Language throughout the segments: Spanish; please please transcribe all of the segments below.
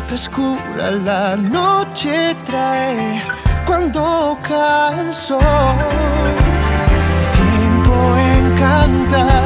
frescura la noche trae cuando cansó. Tiempo encantado.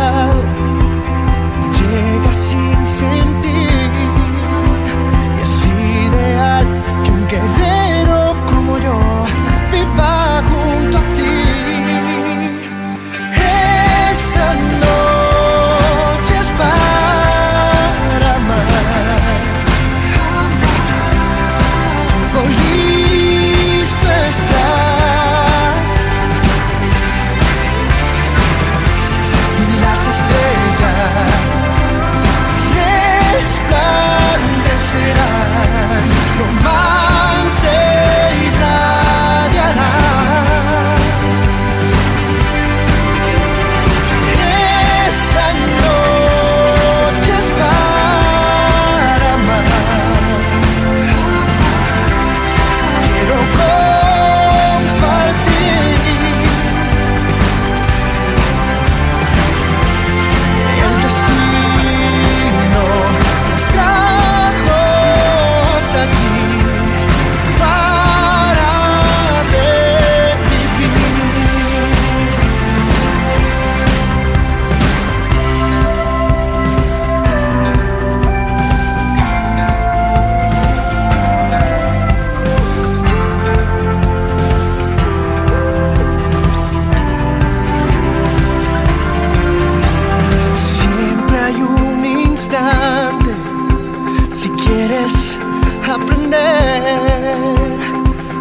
quieres aprender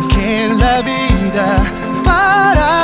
que en la vida para